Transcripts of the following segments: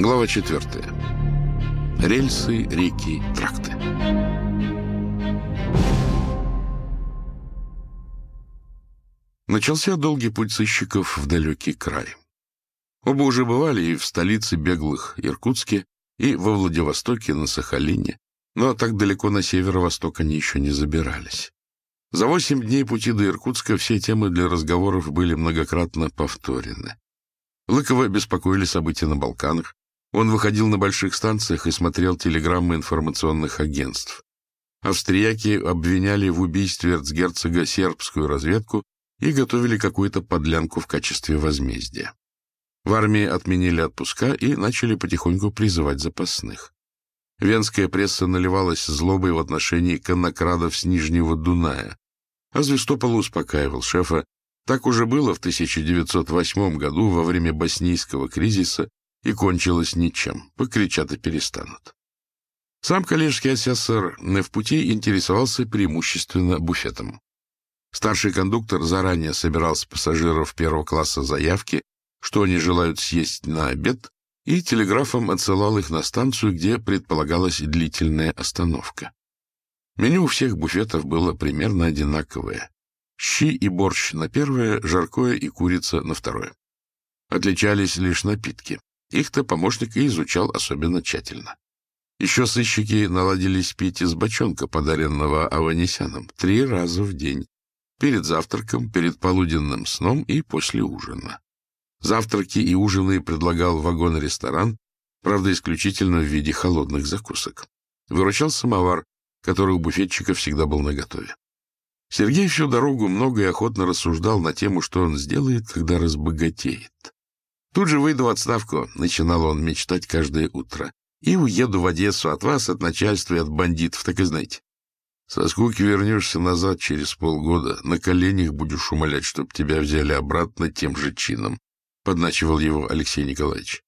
Глава 4. Рельсы, реки, тракты. Начался долгий путь сыщиков в далекий край. Оба уже бывали и в столице беглых Иркутске, и во Владивостоке на Сахалине, но так далеко на северо-восток они еще не забирались. За восемь дней пути до Иркутска все темы для разговоров были многократно повторены. Лыкова беспокоили события на Балканах. Он выходил на больших станциях и смотрел телеграммы информационных агентств. Австрияки обвиняли в убийстве эрцгерцога сербскую разведку и готовили какую-то подлянку в качестве возмездия. В армии отменили отпуска и начали потихоньку призывать запасных. Венская пресса наливалась злобой в отношении коннокрадов с Нижнего Дуная. А Звестопола успокаивал шефа. Так уже было в 1908 году во время боснийского кризиса и кончилось ничем. Покричат и перестанут. Сам коллежский асессор в пути интересовался преимущественно буфетом. Старший кондуктор заранее собирал с пассажиров первого класса заявки, что они желают съесть на обед, и телеграфом отсылал их на станцию, где предполагалась длительная остановка. Меню у всех буфетов было примерно одинаковое. Щи и борщ на первое, жаркое и курица на второе. Отличались лишь напитки. Их-то помощник и изучал особенно тщательно. Еще сыщики наладились пить из бочонка, подаренного Аванесяном, три раза в день. Перед завтраком, перед полуденным сном и после ужина. Завтраки и ужины предлагал вагон-ресторан, правда, исключительно в виде холодных закусок. Выручал самовар, который у буфетчика всегда был наготове. Сергей всю дорогу много и охотно рассуждал на тему, что он сделает, когда разбогатеет. «Тут же выйду в отставку», — начинал он мечтать каждое утро, «и уеду в Одессу от вас, от начальства и от бандитов, так и знаете. Со скуки вернешься назад через полгода, на коленях будешь умолять, чтоб тебя взяли обратно тем же чином подначивал его Алексей Николаевич.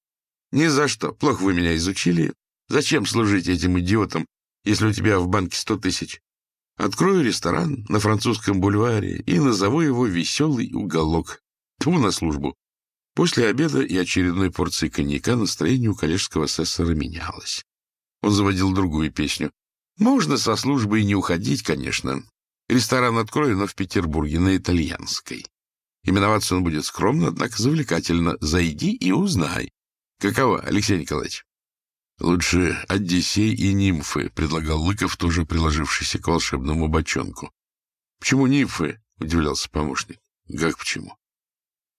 «Ни за что. Плохо вы меня изучили. Зачем служить этим идиотам, если у тебя в банке сто тысяч? Открою ресторан на французском бульваре и назову его «Веселый уголок». Тьфу на службу. После обеда и очередной порции коньяка настроение у коллежского асессора менялось. Он заводил другую песню. «Можно со службы и не уходить, конечно. Ресторан открою, но в Петербурге, на итальянской. Именоваться он будет скромно, однако завлекательно. Зайди и узнай. Каково, Алексей Николаевич? Лучше Одиссей и нимфы, предлагал Лыков, тоже приложившийся к волшебному бочонку. Почему нимфы? Удивлялся помощник. Как почему?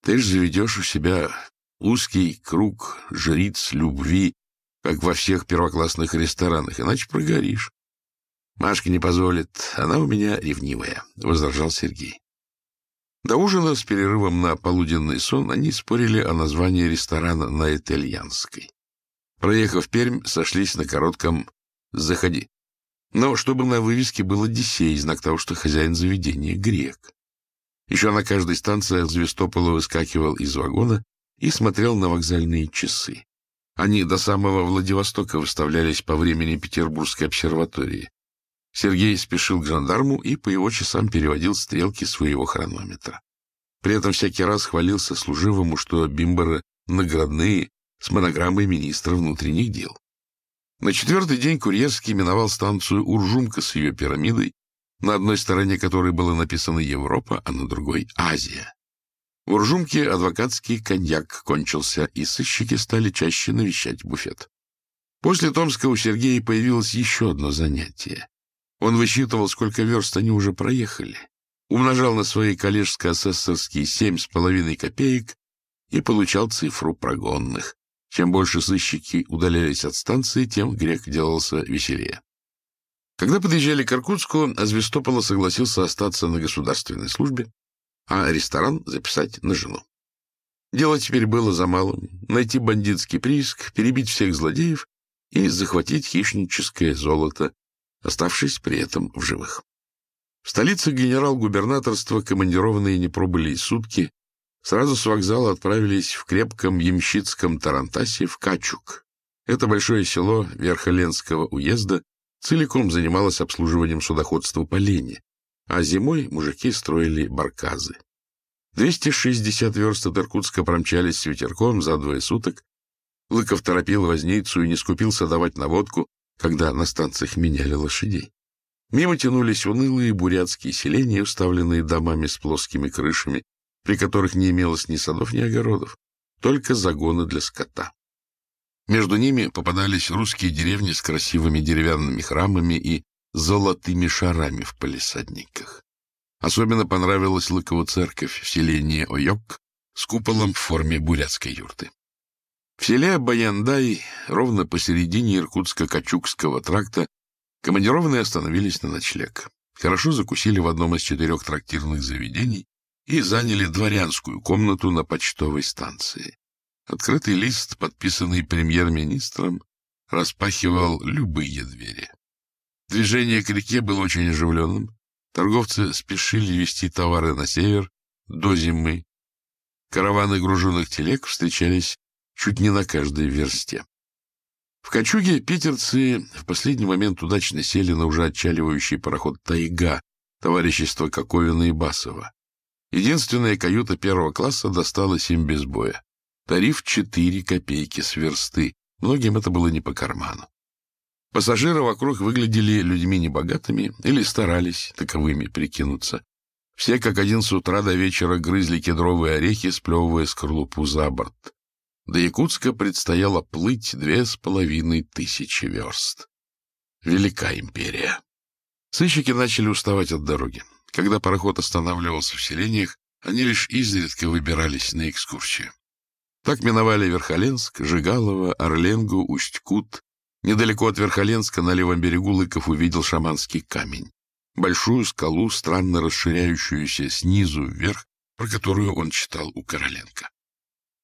Ты же заведешь у себя узкий круг жриц любви, как во всех первоклассных ресторанах, иначе прогоришь. Машка не позволит, она у меня ревнивая, — возражал Сергей. До ужина с перерывом на полуденный сон они спорили о названии ресторана на Итальянской. Проехав Пермь, сошлись на коротком «Заходи». Но чтобы на вывеске был Одиссей, знак того, что хозяин заведения — грек. Еще на каждой станции Звестопола выскакивал из вагона и смотрел на вокзальные часы. Они до самого Владивостока выставлялись по времени Петербургской обсерватории. Сергей спешил к жандарму и по его часам переводил стрелки своего хронометра. При этом всякий раз хвалился служивому, что бимборы наградные с монограммой министра внутренних дел. На четвертый день курьерский миновал станцию Уржумка с ее пирамидой, на одной стороне которой было написано «Европа», а на другой «Азия». В Уржумке адвокатский коньяк кончился, и сыщики стали чаще навещать буфет. После Томска у Сергея появилось еще одно занятие. Он высчитывал, сколько верст они уже проехали, умножал на свои коллежско-асессорские семь с половиной копеек и получал цифру прогонных. Чем больше сыщики удалялись от станции, тем грек делался веселее. Когда подъезжали к Иркутску, Азвестопола согласился остаться на государственной службе, а ресторан записать на жену. Дело теперь было за малым — найти бандитский прииск, перебить всех злодеев и захватить хищническое золото, оставшись при этом в живых. В столице генерал-губернаторства командированные не пробыли и сутки, сразу с вокзала отправились в крепком ямщицком Тарантасе в Качук. Это большое село Верхоленского уезда целиком занималось обслуживанием судоходства по Лене, а зимой мужики строили барказы. 260 верст от Иркутска промчались с ветерком за двое суток, Лыков торопил возницу и не скупился давать наводку, когда на станциях меняли лошадей. Мимо тянулись унылые бурятские селения, уставленные домами с плоскими крышами, при которых не имелось ни садов, ни огородов, только загоны для скота. Между ними попадались русские деревни с красивыми деревянными храмами и золотыми шарами в палисадниках. Особенно понравилась Лыкову церковь в селении Ойок с куполом в форме бурятской юрты. В селе Баяндай, ровно посередине Иркутско-Качукского тракта, командированные остановились на ночлег. Хорошо закусили в одном из четырех трактирных заведений и заняли дворянскую комнату на почтовой станции. Открытый лист, подписанный премьер-министром, распахивал любые двери. Движение к реке было очень оживленным. Торговцы спешили везти товары на север до зимы. Караваны груженных телег встречались чуть не на каждой версте. В Качуге питерцы в последний момент удачно сели на уже отчаливающий пароход «Тайга» товарищества Коковина и Басова. Единственная каюта первого класса досталась им без боя. Тариф 4 копейки с версты. Многим это было не по карману. Пассажиры вокруг выглядели людьми небогатыми или старались таковыми прикинуться. Все как один с утра до вечера грызли кедровые орехи, сплевывая скорлупу за борт. До Якутска предстояло плыть две с половиной тысячи верст. Велика империя. Сыщики начали уставать от дороги. Когда пароход останавливался в селениях, они лишь изредка выбирались на экскурсию. Так миновали Верхоленск, Жигалово, Орленгу, Усть-Кут. Недалеко от Верхоленска на левом берегу Лыков увидел шаманский камень. Большую скалу, странно расширяющуюся снизу вверх, про которую он читал у Короленко.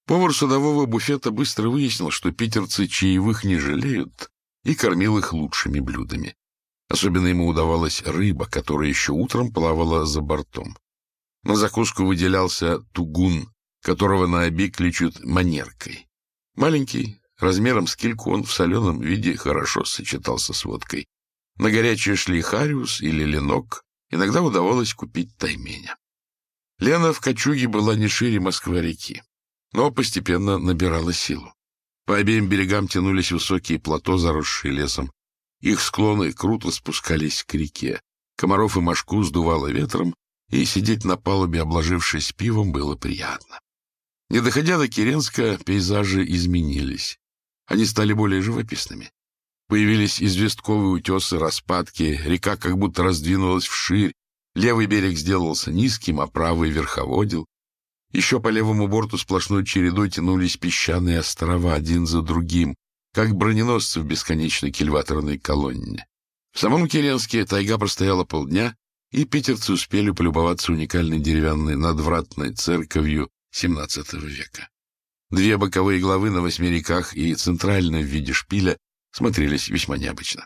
Повар судового буфета быстро выяснил, что питерцы чаевых не жалеют, и кормил их лучшими блюдами. Особенно ему удавалась рыба, которая еще утром плавала за бортом. На закуску выделялся тугун, которого на оби кличут манеркой. Маленький, размером с кильку, он в соленом виде хорошо сочетался с водкой. На горячее шли хариус или ленок, иногда удавалось купить тайменя. Лена в Качуге была не шире Москвы-реки но постепенно набирала силу. По обеим берегам тянулись высокие плато, заросшие лесом. Их склоны круто спускались к реке. Комаров и мошку сдувало ветром, и сидеть на палубе, обложившись пивом, было приятно. Не доходя до Керенска, пейзажи изменились. Они стали более живописными. Появились известковые утесы, распадки, река как будто раздвинулась вширь, левый берег сделался низким, а правый верховодил. Еще по левому борту сплошной чередой тянулись песчаные острова один за другим, как броненосцы в бесконечной кильваторной колонне. В самом Керенске тайга простояла полдня, и питерцы успели полюбоваться уникальной деревянной надвратной церковью XVII века. Две боковые главы на восьми реках и центральная в виде шпиля смотрелись весьма необычно.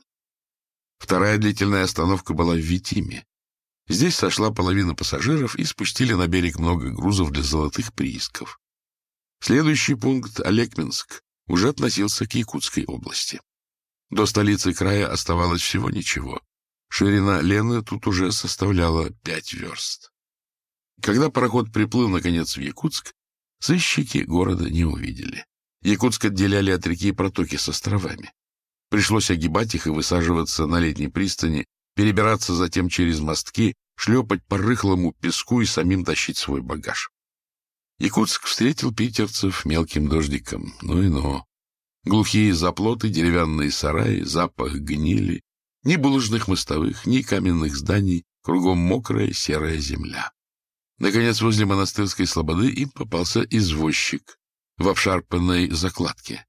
Вторая длительная остановка была в Витиме, Здесь сошла половина пассажиров и спустили на берег много грузов для золотых приисков. Следующий пункт, Олекминск, уже относился к Якутской области. До столицы края оставалось всего ничего. Ширина Лены тут уже составляла пять верст. Когда пароход приплыл, наконец, в Якутск, сыщики города не увидели. Якутск отделяли от реки протоки с островами. Пришлось огибать их и высаживаться на летней пристани, перебираться затем через мостки, шлепать по рыхлому песку и самим тащить свой багаж. Якутск встретил питерцев мелким дождиком, ну и ну. Глухие заплоты, деревянные сараи, запах гнили, ни булыжных мостовых, ни каменных зданий, кругом мокрая серая земля. Наконец, возле монастырской слободы им попался извозчик в обшарпанной закладке.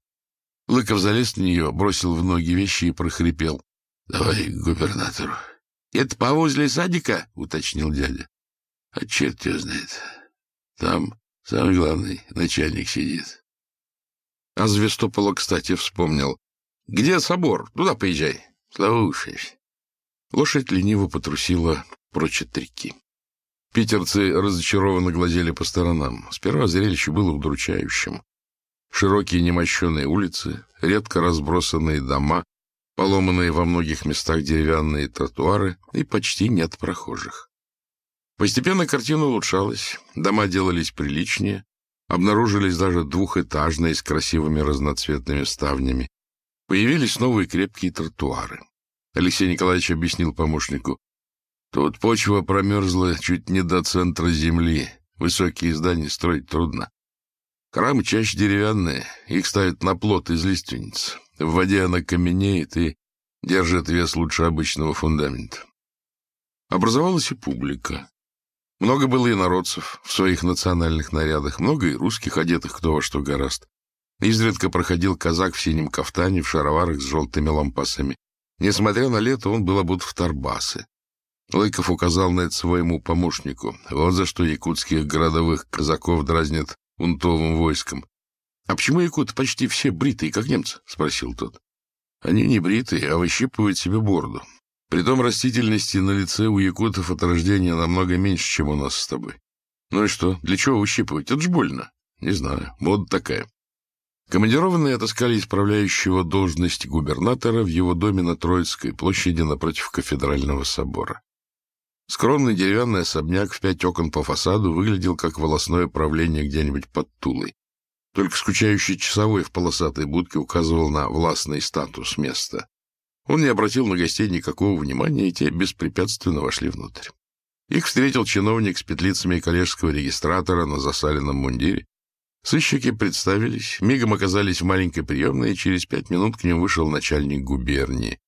Лыков залез на нее, бросил в ноги вещи и прохрипел. — Давай к губернатору. — Это повозле садика? — уточнил дядя. — А черт его знает. Там самый главный начальник сидит. А Звестопола, кстати, вспомнил. — Где собор? Туда поезжай. — Слушаешь. Лошадь лениво потрусила прочь от реки. Питерцы разочарованно глазели по сторонам. Сперва зрелище было удручающим. Широкие немощенные улицы, редко разбросанные дома, поломанные во многих местах деревянные тротуары и почти нет прохожих. Постепенно картина улучшалась, дома делались приличнее, Обнаружились даже двухэтажные с красивыми разноцветными ставнями. Появились новые крепкие тротуары. Алексей Николаевич объяснил помощнику. Тут почва промерзла чуть не до центра земли. Высокие здания строить трудно. Храмы чаще деревянные, их ставят на плот из лиственниц. В воде она каменеет и держит вес лучше обычного фундамента. Образовалась и публика. Много было и народцев в своих национальных нарядах, много и русских, одетых кто во что гораст. Изредка проходил казак в синем кафтане, в шароварах с желтыми лампасами. Несмотря на лето, он был обут в тарбасы. Лыков указал на это своему помощнику. Вот за что якутских городовых казаков дразнят унтовым войском. — А почему якуты почти все бритые, как немцы? — спросил тот. — Они не бритые, а выщипывают себе бороду. Притом растительности на лице у якутов от рождения намного меньше, чем у нас с тобой. Ну и что, для чего выщипывать? Это ж больно. Не знаю, мода такая. Командированные отыскали исправляющего должность губернатора в его доме на Троицкой площади напротив кафедрального собора. Скромный деревянный особняк в пять окон по фасаду выглядел как волосное правление где-нибудь под Тулой. Только скучающий часовой в полосатой будке указывал на властный статус места. Он не обратил на гостей никакого внимания, и те беспрепятственно вошли внутрь. Их встретил чиновник с петлицами коллежского регистратора на засаленном мундире, Сыщики представились, мигом оказались в маленькой приемной, и через пять минут к ним вышел начальник губернии.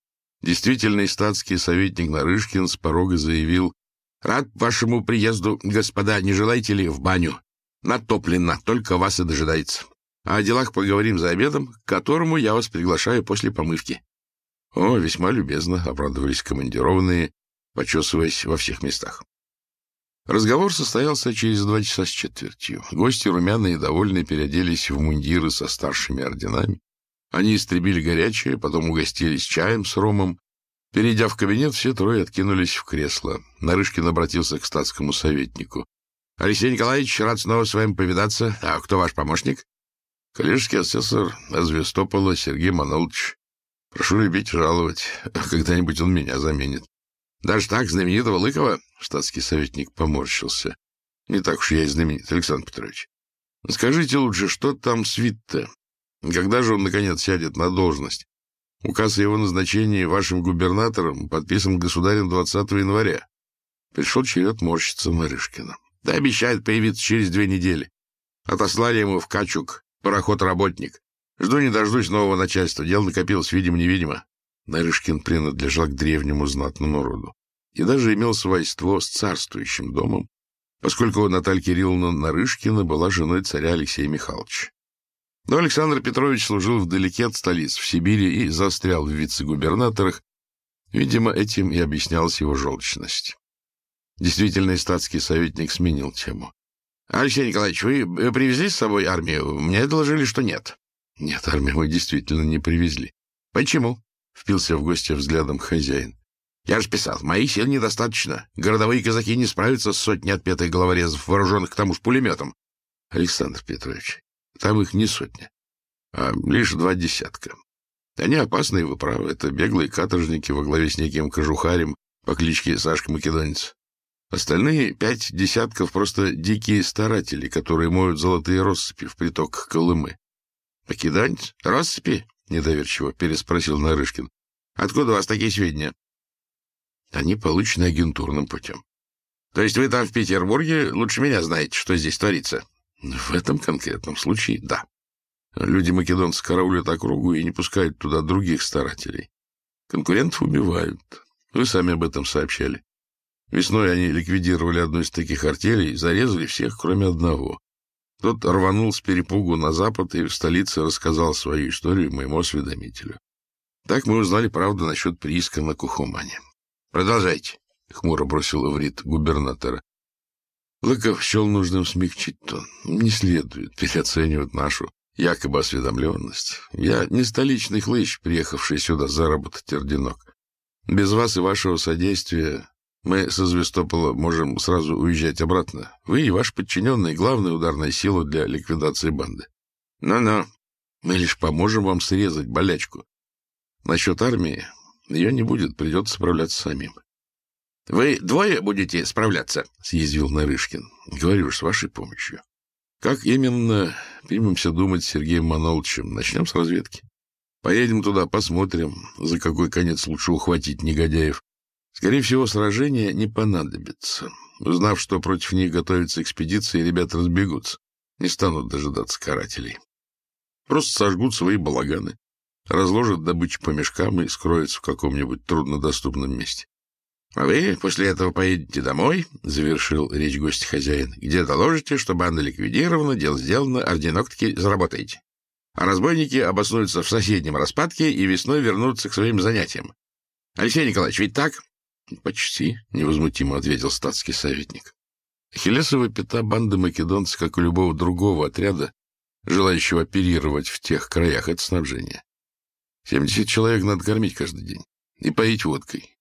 Действительный статский советник Нарышкин с порога заявил, «Рад вашему приезду, господа, не желаете ли в баню? Натоплено, только вас и дожидается. О делах поговорим за обедом, к которому я вас приглашаю после помывки». О, весьма любезно обрадовались командированные, почесываясь во всех местах. Разговор состоялся через два часа с четвертью. Гости румяные и довольные переоделись в мундиры со старшими орденами. Они истребили горячее, потом угостились чаем с ромом. Перейдя в кабинет, все трое откинулись в кресло. Нарышкин обратился к статскому советнику. — Алексей Николаевич, рад снова с вами повидаться. А кто ваш помощник? — Коллежский асессор Азвестопола Сергей Манолович. Прошу любить жаловать. Когда-нибудь он меня заменит. Даже так, знаменитого Лыкова? Штатский советник поморщился. Не так уж я и знаменит, Александр Петрович. Скажите лучше, что там с Витте? Когда же он, наконец, сядет на должность? Указ о его назначении вашим губернатором подписан государем 20 января. Пришел черед морщиться Нарышкина. Да обещает появиться через две недели. Отослали ему в Качук пароход-работник. Жду не дождусь нового начальства. Дело накопилось, видимо-невидимо. Нарышкин принадлежал к древнему знатному роду и даже имел свойство с царствующим домом, поскольку Наталья Кирилловна Нарышкина была женой царя Алексея Михайловича. Но Александр Петрович служил вдалеке от столиц, в Сибири, и застрял в вице-губернаторах. Видимо, этим и объяснялась его желчность. Действительный статский советник сменил тему. — Алексей Николаевич, вы привезли с собой армию? Мне доложили, что нет. — Нет, армию мы действительно не привезли. — Почему? Впился в гостя взглядом хозяин. Я же писал, моих сил недостаточно. Городовые казаки не справятся с сотней отпетых головорезов, вооруженных к тому же пулеметом. Александр Петрович, там их не сотня, а лишь два десятка. Они опасные, вы правы. Это беглые каторжники во главе с неким кожухарем по кличке Сашка Македонец. Остальные пять десятков просто дикие старатели, которые моют золотые россыпи в приток Колымы. — Македонец? Россыпи? — недоверчиво переспросил Нарышкин. — Откуда у вас такие сведения? — Они получены агентурным путем. — То есть вы там в Петербурге лучше меня знаете, что здесь творится? — В этом конкретном случае — да. Люди македонцы караулят округу и не пускают туда других старателей. Конкурентов убивают. Вы сами об этом сообщали. Весной они ликвидировали одну из таких артелей зарезали всех, кроме одного. Тот рванул с перепугу на запад и в столице рассказал свою историю моему осведомителю. Так мы узнали правду насчет прииска на Кухумане. Продолжайте, — хмуро бросил Эврит губернатора. Лыков счел нужным смягчить тон. Не следует переоценивать нашу якобы осведомленность. Я не столичный хлыщ, приехавший сюда заработать орденок. Без вас и вашего содействия мы со Звестопола можем сразу уезжать обратно. Вы и ваши подчиненные — главная ударная сила для ликвидации банды. Ну-ну, мы лишь поможем вам срезать болячку. Насчет армии ее не будет, придется справляться самим. — Вы двое будете справляться? — съязвил Нарышкин. — Говорю с вашей помощью. Как именно примемся думать с Сергеем Маноловичем? Начнем с разведки. Поедем туда, посмотрим, за какой конец лучше ухватить негодяев. Скорее всего, сражение не понадобится. Узнав, что против них готовится экспедиция, ребята разбегутся. Не станут дожидаться карателей. Просто сожгут свои балаганы, разложат добычу по мешкам и скроются в каком-нибудь труднодоступном месте. — А вы после этого поедете домой, — завершил речь гость хозяин, — где доложите, что банда ликвидирована, дело сделано, орденок-таки заработаете. А разбойники обоснуются в соседнем распадке и весной вернутся к своим занятиям. Алексей Николаевич, ведь так? — Почти, — невозмутимо ответил статский советник. Ахиллесова пята банды македонцев, как у любого другого отряда, желающего оперировать в тех краях, это снабжение. Семьдесят человек надо кормить каждый день и поить водкой,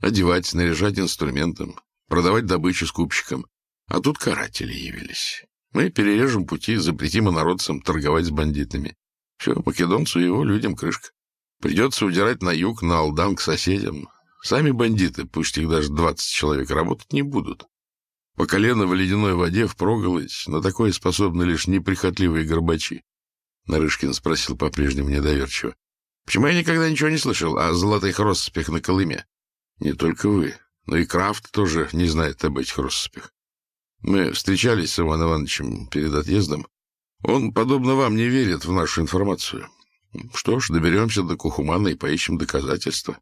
одевать, снаряжать инструментом, продавать добычу скупщикам. А тут каратели явились. Мы перережем пути, запретим инородцам торговать с бандитами. Все, македонцу и его людям крышка. Придется удирать на юг, на Алдан, к соседям, Сами бандиты, пусть их даже двадцать человек, работать не будут. По колено в ледяной воде впроголодь, на такое способны лишь неприхотливые горбачи. Нарышкин спросил по-прежнему недоверчиво. — Почему я никогда ничего не слышал о золотых россыпях на Колыме? — Не только вы, но и Крафт тоже не знает об этих россыпях. Мы встречались с Иваном Ивановичем перед отъездом. Он, подобно вам, не верит в нашу информацию. Что ж, доберемся до Кухумана и поищем доказательства.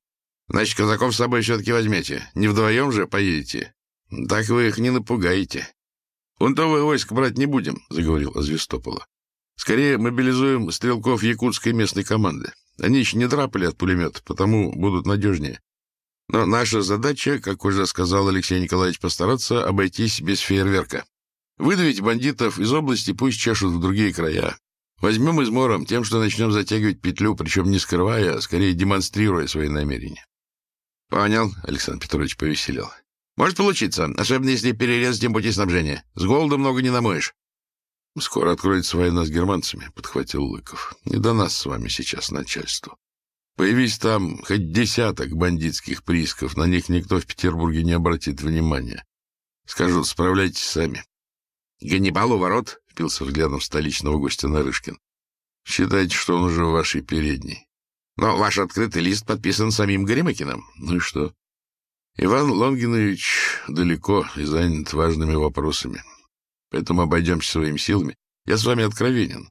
Значит, казаков с собой все-таки возьмете. Не вдвоем же поедете. Так вы их не напугаете. Унтовое войско брать не будем, — заговорил Азвестопола. Скорее мобилизуем стрелков якутской местной команды. Они еще не драпали от пулемета, потому будут надежнее. Но наша задача, как уже сказал Алексей Николаевич, постараться обойтись без фейерверка. Выдавить бандитов из области, пусть чешут в другие края. Возьмем измором тем, что начнем затягивать петлю, причем не скрывая, а скорее демонстрируя свои намерения. — Понял, — Александр Петрович повеселел. — Может получиться, особенно если перерезать им пути снабжения. С голода много не намоешь. — Скоро откроется война с германцами, — подхватил Лыков. — Не до нас с вами сейчас начальству. Появись там хоть десяток бандитских приисков, на них никто в Петербурге не обратит внимания. Скажут, справляйтесь сами. — Ганнибал у ворот, — впился взглядом столичного гостя Нарышкин. — Считайте, что он уже в вашей передней. Но ваш открытый лист подписан самим Горемыкиным. Ну и что? Иван Лонгинович далеко и занят важными вопросами. Поэтому обойдемся своими силами. Я с вами откровенен.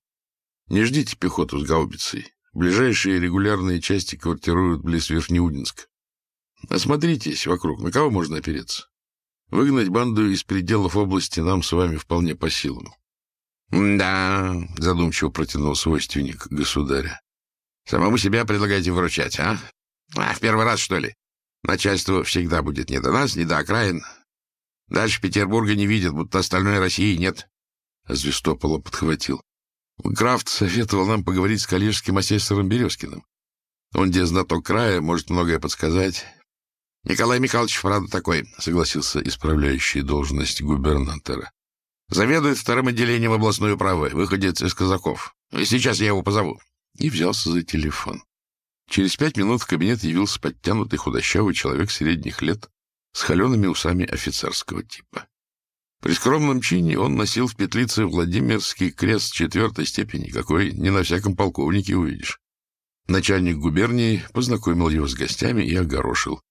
Не ждите пехоту с гаубицей. Ближайшие регулярные части квартируют близ Верхнеудинска. Осмотритесь вокруг, на кого можно опереться. Выгнать банду из пределов области нам с вами вполне по силам. — Да, — задумчиво протянул свойственник государя. Самому себя предлагаете выручать, а? А, в первый раз, что ли? Начальство всегда будет не до нас, не до окраин. Дальше Петербурга не видят, будто остальной России нет. Звестопола подхватил. Крафт советовал нам поговорить с коллежским асессором Березкиным. Он, где знаток края, может многое подсказать. Николай Михайлович, правда, такой, согласился исправляющий должность губернатора. Заведует вторым отделением областной управы, выходец из казаков. Сейчас я его позову и взялся за телефон. Через пять минут в кабинет явился подтянутый худощавый человек средних лет с холеными усами офицерского типа. При скромном чине он носил в петлице Владимирский крест четвертой степени, какой не на всяком полковнике увидишь. Начальник губернии познакомил его с гостями и огорошил.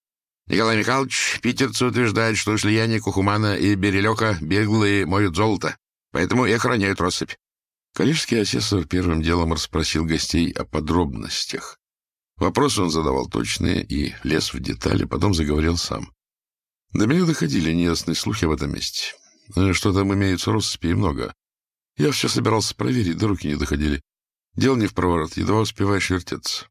Николай Михайлович, питерцы утверждают, что слияние Кухумана и Берелека беглые моют золото, поэтому и охраняют россыпь. Коллежский асессор первым делом расспросил гостей о подробностях. Вопросы он задавал точные и лез в детали, потом заговорил сам. До меня доходили неясные слухи в этом месте. Что там имеются россыпи и много. Я все собирался проверить, до руки не доходили. Дело не в проворот, едва успеваешь вертеться.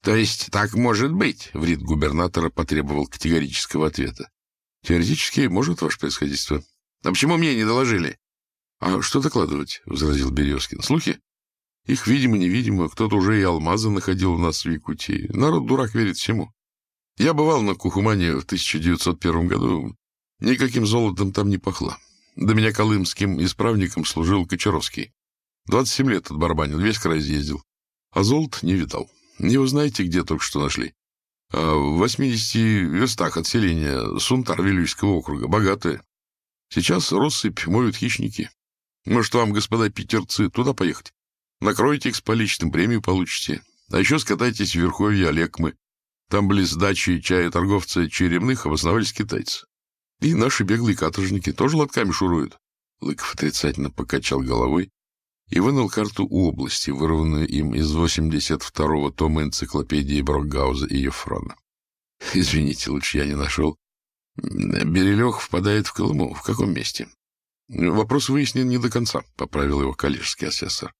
— То есть так может быть? — врит губернатора потребовал категорического ответа. — Теоретически может, ваше происходительство. — А почему мне не доложили? — А что докладывать? — возразил Березкин. — Слухи? Их, видимо-невидимо, кто-то уже и алмазы находил у нас в Якутии. Народ дурак верит всему. Я бывал на Кухумане в 1901 году. Никаким золотом там не пахло. До меня колымским исправником служил Кочаровский. 27 лет отбарбанил, весь край съездил. А золото не видал. Не узнаете, где только что нашли. А в 80 верстах от селения Сунтар Вилюйского округа. Богатое. Сейчас россыпь моют хищники. Может, вам, господа питерцы, туда поехать? Накройте их с поличным, премию получите. А еще скатайтесь в Верховье Олегмы. Там близ дачи чая торговца Черемных обосновались китайцы. И наши беглые каторжники тоже лотками шуруют. Лыков отрицательно покачал головой и вынул карту области, вырванную им из 82-го тома энциклопедии Брокгауза и Ефрона. Извините, лучше я не нашел. Берелех впадает в Колыму. В каком месте? Вопрос выяснен не до конца, — поправил его коллежский асессор.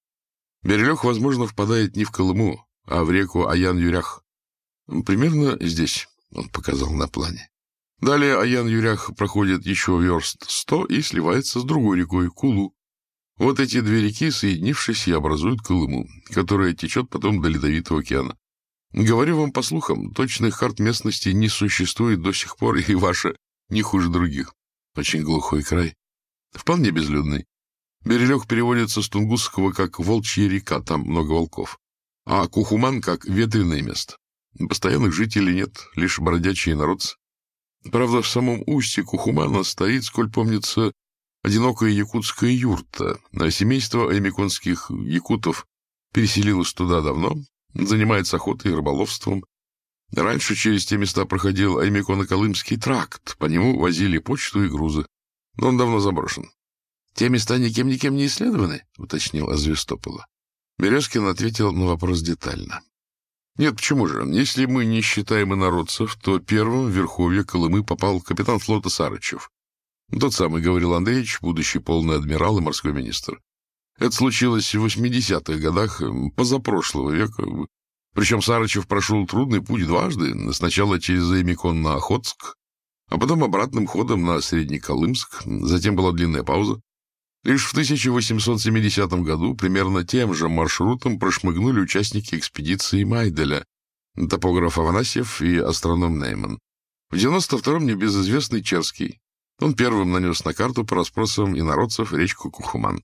Берелех, возможно, впадает не в Колыму, а в реку Аян-Юрях. Примерно здесь, — он показал на плане. Далее Аян-Юрях проходит еще верст сто и сливается с другой рекой Кулу. Вот эти две реки, соединившись, и образуют Колыму, которая течет потом до Ледовитого океана. Говорю вам по слухам, точных карт местности не существует до сих пор, и ваша не хуже других. Очень глухой край. Вполне безлюдный. Берелег переводится с тунгусского как «волчья река», там много волков. А Кухуман как «ветреное место». Постоянных жителей нет, лишь бродячие народцы. Правда, в самом устье Кухумана стоит, сколь помнится, одинокая якутская юрта, а семейство аймеконских якутов переселилось туда давно, занимается охотой и рыболовством. Раньше через те места проходил Аймеконо-Колымский тракт, по нему возили почту и грузы, но он давно заброшен. — Те места никем-никем не исследованы? — уточнил Азвестопола. Березкин ответил на вопрос детально. Нет, почему же? Если мы не считаем инородцев, то первым в Верховье Колымы попал капитан флота Сарычев. Тот самый Гаврил Андреевич, будущий полный адмирал и морской министр. Это случилось в 80-х годах позапрошлого века. Причем Сарычев прошел трудный путь дважды. Сначала через Эмикон на Охотск, а потом обратным ходом на Средний Колымск. Затем была длинная пауза. Лишь в 1870 году примерно тем же маршрутом прошмыгнули участники экспедиции Майделя, топограф Афанасьев и астроном Нейман. В 92-м небезызвестный Черский. Он первым нанес на карту по расспросам инородцев речку Кухуман.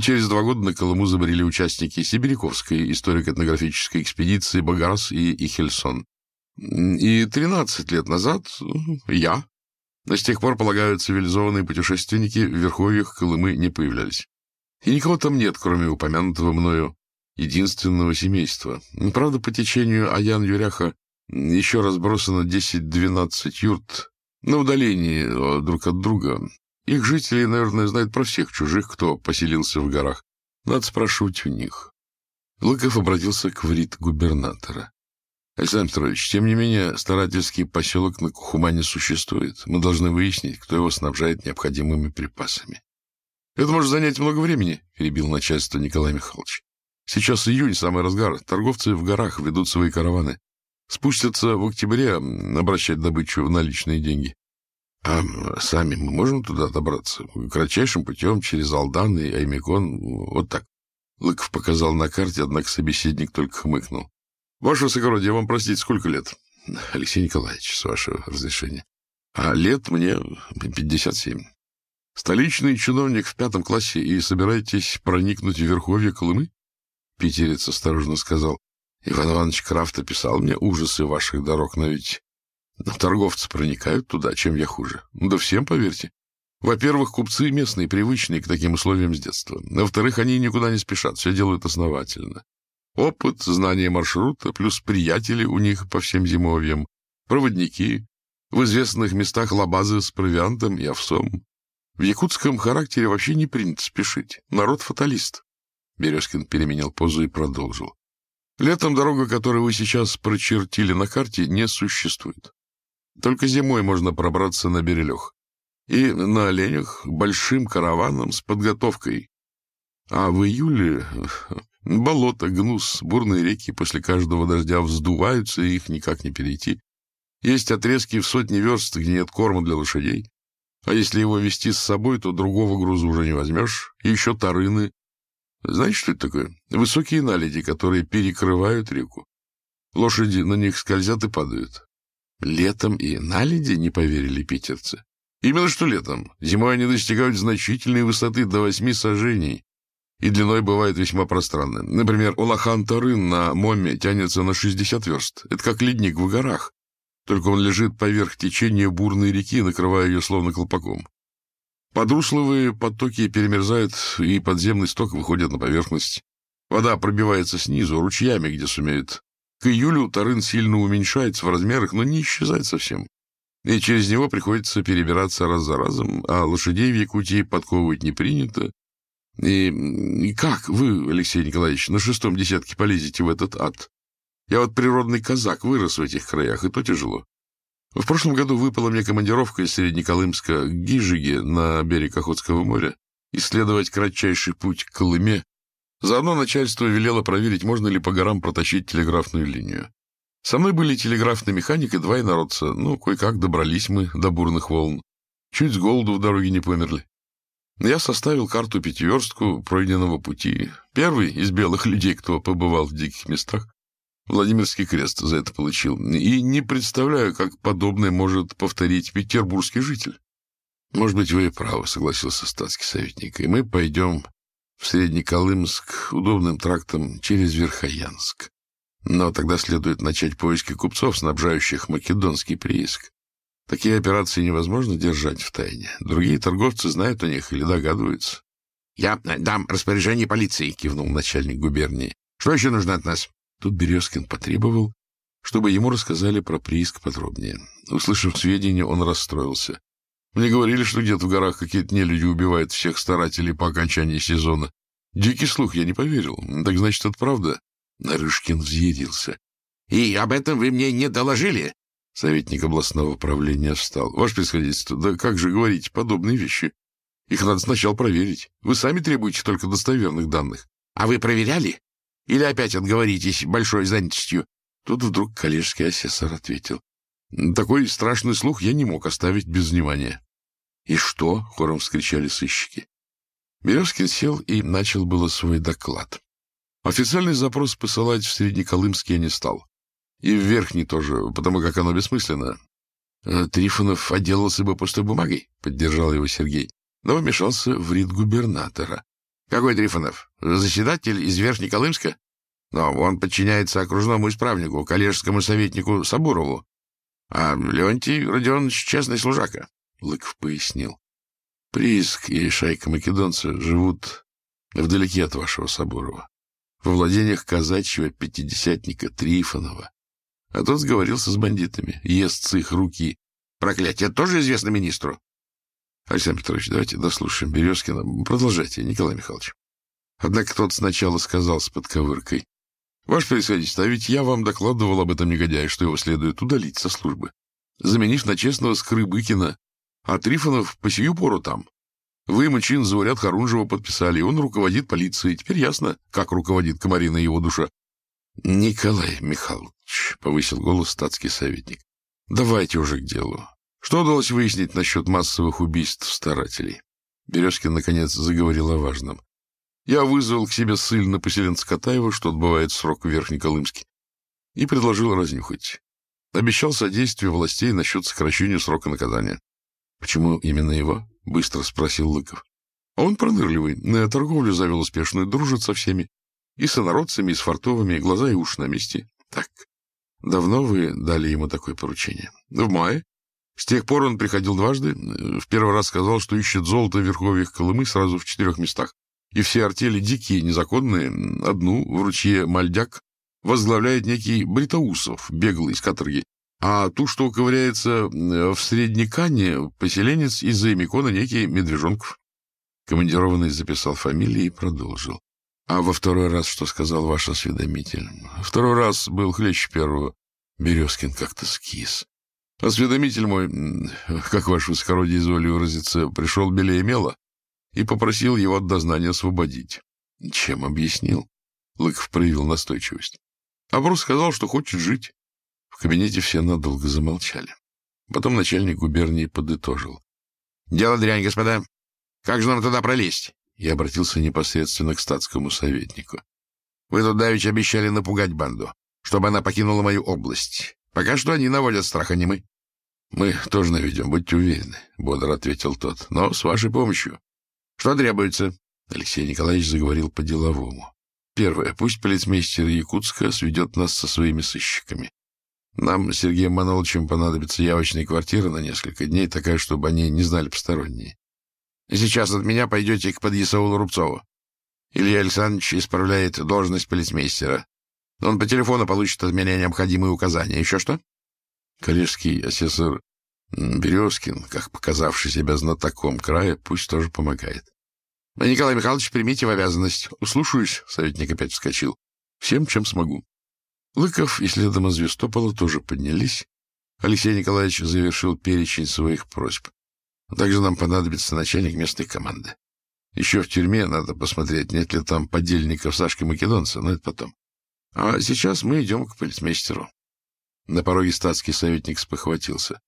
Через два года на Колыму забрели участники Сибиряковской историко-этнографической экспедиции Багарс и Ихельсон. И 13 лет назад я, но с тех пор, полагаю, цивилизованные путешественники в верховьях Колымы не появлялись. И никого там нет, кроме упомянутого мною единственного семейства. Правда, по течению Аян-Юряха еще разбросано 10-12 юрт на удалении друг от друга. Их жители, наверное, знают про всех чужих, кто поселился в горах. Надо спрашивать у них. Лыков обратился к врит губернатора. Александр Петрович, тем не менее, старательский поселок на Кухумане существует. Мы должны выяснить, кто его снабжает необходимыми припасами. Это может занять много времени, перебил начальство Николай Михайлович. Сейчас июнь, самый разгар. Торговцы в горах ведут свои караваны. Спустятся в октябре обращать добычу в наличные деньги. А сами мы можем туда добраться? Кратчайшим путем, через Алдан и Аймекон, вот так. Лыков показал на карте, однако собеседник только хмыкнул. Ваше высокородие, вам простить, сколько лет? Алексей Николаевич, с вашего разрешения. А лет мне 57. Столичный чиновник в пятом классе и собираетесь проникнуть в верховье Колымы? Питерец осторожно сказал. Иван Иванович Крафт описал мне ужасы ваших дорог, но ведь торговцы проникают туда, чем я хуже. Да всем, поверьте. Во-первых, купцы местные, привычные к таким условиям с детства. Во-вторых, они никуда не спешат, все делают основательно. Опыт, знание маршрута, плюс приятели у них по всем зимовьям, проводники, в известных местах лабазы с провиантом и овсом. В якутском характере вообще не принято спешить. Народ фаталист. Березкин переменил позу и продолжил. Летом дорога, которую вы сейчас прочертили на карте, не существует. Только зимой можно пробраться на Берелех. И на оленях большим караваном с подготовкой. А в июле Болото, гнус, бурные реки после каждого дождя вздуваются, и их никак не перейти. Есть отрезки в сотни верст, где нет корма для лошадей. А если его вести с собой, то другого груза уже не возьмешь. И еще тарыны. Знаете, что это такое? Высокие наледи, которые перекрывают реку. Лошади на них скользят и падают. Летом и наледи не поверили питерцы. Именно что летом. Зимой они достигают значительной высоты до восьми сажений и длиной бывает весьма пространной. Например, Улахан-Тарын на Моме тянется на 60 верст. Это как ледник в горах, только он лежит поверх течения бурной реки, накрывая ее словно колпаком. Подрусловые потоки перемерзают, и подземный сток выходит на поверхность. Вода пробивается снизу, ручьями, где сумеет. К июлю Тарын сильно уменьшается в размерах, но не исчезает совсем. И через него приходится перебираться раз за разом, а лошадей в Якутии подковывать не принято. И, и как вы, Алексей Николаевич, на шестом десятке полезете в этот ад? Я вот природный казак, вырос в этих краях, и то тяжело. В прошлом году выпала мне командировка из Среднеколымска к Гижиге на берег Охотского моря исследовать кратчайший путь к Колыме. Заодно начальство велело проверить, можно ли по горам протащить телеграфную линию. Со мной были телеграфный механик и два инородца. Ну, кое-как добрались мы до бурных волн. Чуть с голоду в дороге не померли. Я составил карту пятиверстку пройденного пути. Первый из белых людей, кто побывал в диких местах. Владимирский крест за это получил. И не представляю, как подобное может повторить петербургский житель. Может быть, вы и правы, согласился статский советник. И мы пойдем в Среднеколымск удобным трактом через Верхоянск. Но тогда следует начать поиски купцов, снабжающих македонский прииск. Такие операции невозможно держать в тайне. Другие торговцы знают о них или догадываются. — Я дам распоряжение полиции, — кивнул начальник губернии. — Что еще нужно от нас? Тут Березкин потребовал, чтобы ему рассказали про прииск подробнее. Услышав сведения, он расстроился. Мне говорили, что где-то в горах какие-то нелюди убивают всех старателей по окончании сезона. Дикий слух, я не поверил. Так значит, это правда? Нарышкин взъярился. — И об этом вы мне не доложили? Советник областного управления встал. — Ваше происходительство, да как же говорить подобные вещи? Их надо сначала проверить. Вы сами требуете только достоверных данных. — А вы проверяли? Или опять отговоритесь большой занятостью? Тут вдруг коллежский асессор ответил. Такой страшный слух я не мог оставить без внимания. — И что? — хором вскричали сыщики. Березкин сел и начал было свой доклад. Официальный запрос посылать в Среднеколымск я не стал. И в Верхний тоже, потому как оно бессмысленно. Э, Трифонов отделался бы пустой бумагой, — поддержал его Сергей, но вмешался в рит губернатора. — Какой Трифонов? Заседатель из Верхнеколымска? Но он подчиняется окружному исправнику, коллежскому советнику Сабурову. А Леонтий Родионович — честный служака, — Лыков пояснил. Прииск и шайка македонца живут вдалеке от вашего Сабурова, во владениях казачьего пятидесятника Трифонова. А тот сговорился с бандитами, ест с их руки. Проклятие, тоже известно министру? Александр Петрович, давайте дослушаем Березкина. Продолжайте, Николай Михайлович. Однако тот сначала сказал с подковыркой. Ваше происходительство, а ведь я вам докладывал об этом негодяе, что его следует удалить со службы, заменив на честного Скрыбыкина, а Трифонов по сию пору там. Вы ему чин зауряд Харунжева подписали, и он руководит полицией. Теперь ясно, как руководит Комарина его душа. — Николай Михайлович, — повысил голос статский советник, — давайте уже к делу. Что удалось выяснить насчет массовых убийств старателей? Березкин, наконец, заговорил о важном. Я вызвал к себе ссыльно поселенца Катаева, что отбывает срок в Верхнеколымске, и предложил разнюхать. Обещал содействие властей насчет сокращения срока наказания. — Почему именно его? — быстро спросил Лыков. — Он пронырливый, на торговлю завел успешную, дружит со всеми. И с инородцами, и с фартовыми, глаза и уши на месте. Так, давно вы дали ему такое поручение? — В мае. С тех пор он приходил дважды. В первый раз сказал, что ищет золото в верховьях Колымы сразу в четырех местах. И все артели дикие, незаконные, одну в ручье Мальдяк возглавляет некий Бритоусов, беглый из каторги. А ту, что ковыряется в Среднекане, поселенец из-за Эмикона некий Медвежонков. Командированный записал фамилии и продолжил. А во второй раз что сказал ваш осведомитель? Второй раз был хлеще первого. Березкин как-то скис. Осведомитель мой, как ваш высокородие изволили выразиться, пришел белее мела и попросил его от дознания освободить. Чем объяснил? Лыков проявил настойчивость. Абрус сказал, что хочет жить. В кабинете все надолго замолчали. Потом начальник губернии подытожил. — Дело дрянь, господа. Как же нам туда пролезть? И обратился непосредственно к статскому советнику. — Вы тут давеча обещали напугать банду, чтобы она покинула мою область. Пока что они наводят страха не мы. — Мы тоже наведем, будьте уверены, — бодро ответил тот. — Но с вашей помощью. — Что требуется? Алексей Николаевич заговорил по-деловому. — Первое. Пусть полицмейстер Якутска сведет нас со своими сыщиками. Нам с Сергеем Маноловичем понадобится явочная квартира на несколько дней, такая, чтобы они не знали посторонние. Сейчас от меня пойдете к подъясаулу Рубцову. Илья Александрович исправляет должность полицмейстера. Он по телефону получит от меня необходимые указания. Еще что? Коллежский асессор Березкин, как показавший себя знатоком края, пусть тоже помогает. — Николай Михайлович, примите в обязанность. — Слушаюсь, — советник опять вскочил. — Всем, чем смогу. Лыков и следом из Вестопола тоже поднялись. Алексей Николаевич завершил перечень своих просьб. Также нам понадобится начальник местной команды. Еще в тюрьме надо посмотреть, нет ли там подельников Сашки Македонца, но это потом. А сейчас мы идем к полицмейстеру. На пороге статский советник спохватился.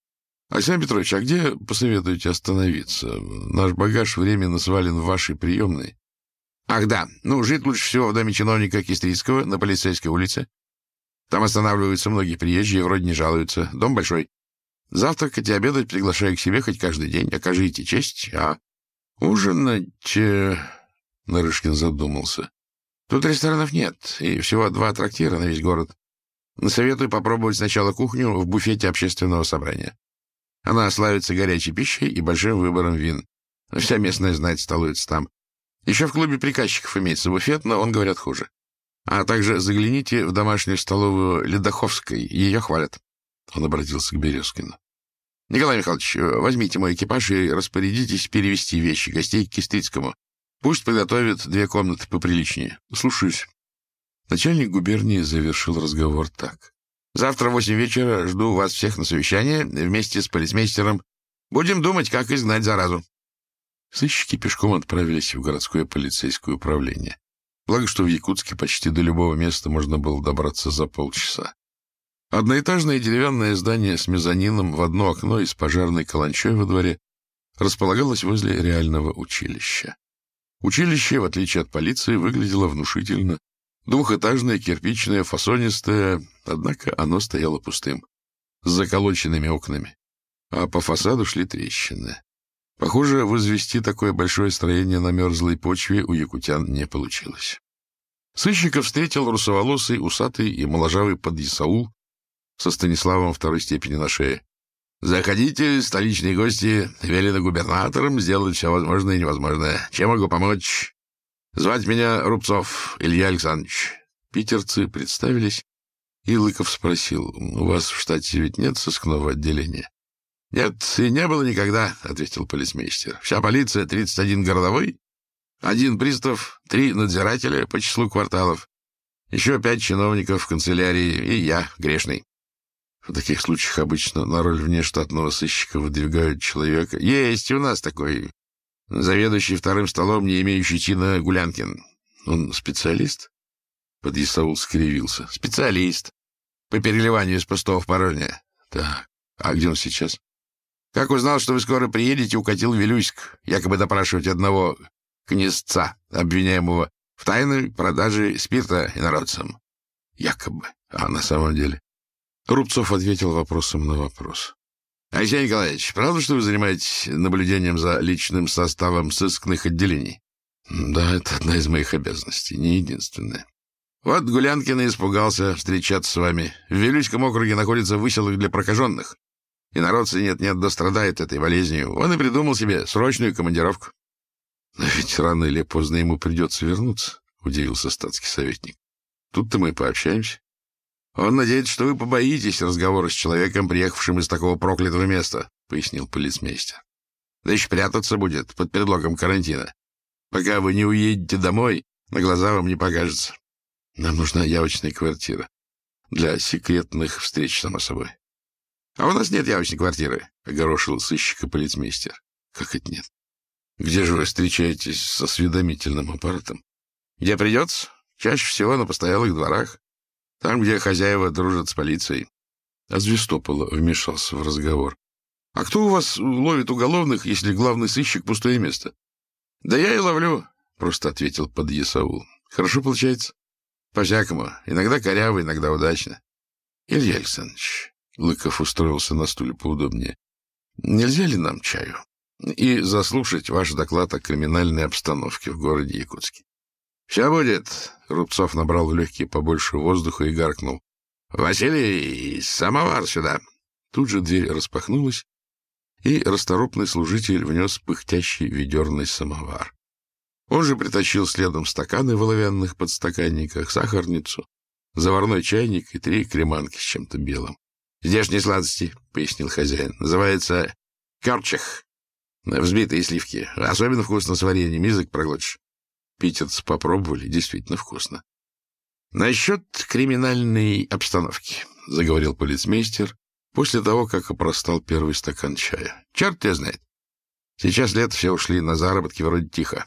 — Александр Петрович, а где посоветуете остановиться? Наш багаж временно свален в вашей приемной. — Ах, да. Ну, жить лучше всего в доме чиновника Кистрицкого на полицейской улице. Там останавливаются многие приезжие, вроде не жалуются. Дом большой. Завтракать и обедать приглашаю к себе хоть каждый день. Окажите честь, а ужинать... Э, Нарышкин задумался. Тут ресторанов нет, и всего два трактира на весь город. Советую попробовать сначала кухню в буфете общественного собрания. Она славится горячей пищей и большим выбором вин. Вся местная знать столуется там. Еще в клубе приказчиков имеется буфет, но он, говорят, хуже. А также загляните в домашнюю столовую Ледоховской, ее хвалят. Он обратился к Березкину. — Николай Михайлович, возьмите мой экипаж и распорядитесь перевести вещи гостей к Кистрицкому. Пусть подготовят две комнаты поприличнее. Слушаюсь. Начальник губернии завершил разговор так. Завтра в восемь вечера жду вас всех на совещание вместе с полицмейстером. Будем думать, как изгнать заразу. Сыщики пешком отправились в городское полицейское управление. Благо, что в Якутске почти до любого места можно было добраться за полчаса. Одноэтажное деревянное здание с мезонином в одно окно и с пожарной каланчой во дворе располагалось возле реального училища. Училище, в отличие от полиции, выглядело внушительно. Двухэтажное, кирпичное, фасонистое, однако оно стояло пустым, с заколоченными окнами. А по фасаду шли трещины. Похоже, возвести такое большое строение на мерзлой почве у якутян не получилось. Сыщика встретил русоволосый, усатый и моложавый подъясаул со Станиславом второй степени на шее. «Заходите, столичные гости, велено губернатором сделать все возможное и невозможное. Чем могу помочь? Звать меня Рубцов Илья Александрович». Питерцы представились, и Лыков спросил, «У вас в штате ведь нет сыскного отделения?» «Нет, и не было никогда», — ответил полицмейстер. «Вся полиция, 31 городовой, один пристав, три надзирателя по числу кварталов, еще пять чиновников в канцелярии и я, грешный». В таких случаях обычно на роль внештатного сыщика выдвигают человека. Есть у нас такой заведующий вторым столом, не имеющий чина Гулянкин. Он специалист? Подъясаул скривился. Специалист. По переливанию из пустого в порожнее. Так, а где он сейчас? Как узнал, что вы скоро приедете, укатил в Вилюйск, якобы допрашивать одного князца, обвиняемого в тайной продаже спирта инородцам. Якобы. А на самом деле? Рубцов ответил вопросом на вопрос. — Алексей Николаевич, правда, что вы занимаетесь наблюдением за личным составом сыскных отделений? — Да, это одна из моих обязанностей, не единственная. Вот Гулянкин испугался встречаться с вами. В Вилюйском округе находится выселок для прокаженных. И народцы нет-нет да страдает этой болезнью. Он и придумал себе срочную командировку. — Но ведь рано или поздно ему придется вернуться, — удивился статский советник. — Тут-то мы пообщаемся. «Он надеется, что вы побоитесь разговора с человеком, приехавшим из такого проклятого места», — пояснил полицмейстер. «Да еще прятаться будет под предлогом карантина. Пока вы не уедете домой, на глаза вам не покажется. Нам нужна явочная квартира. Для секретных встреч, само собой». «А у нас нет явочной квартиры», — огорошил сыщика полицмейстер. «Как это нет? Где же вы встречаетесь с осведомительным аппаратом?» «Где придется. Чаще всего на постоялых дворах. Там, где хозяева дружат с полицией. А Звестопола вмешался в разговор. — А кто у вас ловит уголовных, если главный сыщик — пустое место? — Да я и ловлю, — просто ответил подъясаул. — Хорошо получается? — По-всякому. Иногда коряво, иногда удачно. — Илья Александрович, — Лыков устроился на стуле поудобнее, — нельзя ли нам чаю? И заслушать ваш доклад о криминальной обстановке в городе Якутске. — Все будет. Рубцов набрал в легкие побольше воздуха и гаркнул. — Василий, самовар сюда. Тут же дверь распахнулась, и расторопный служитель внес пыхтящий ведерный самовар. Он же притащил следом стаканы в оловянных подстаканниках, сахарницу, заварной чайник и три креманки с чем-то белым. — Здешние сладости, — пояснил хозяин, — называется керчах. Взбитые сливки. Особенно вкусно с вареньем, язык проглотишь. Питерцы попробовали, действительно вкусно. — Насчет криминальной обстановки, — заговорил полицмейстер после того, как опростал первый стакан чая. — Черт тебя знает. Сейчас лето, все ушли на заработки, вроде тихо.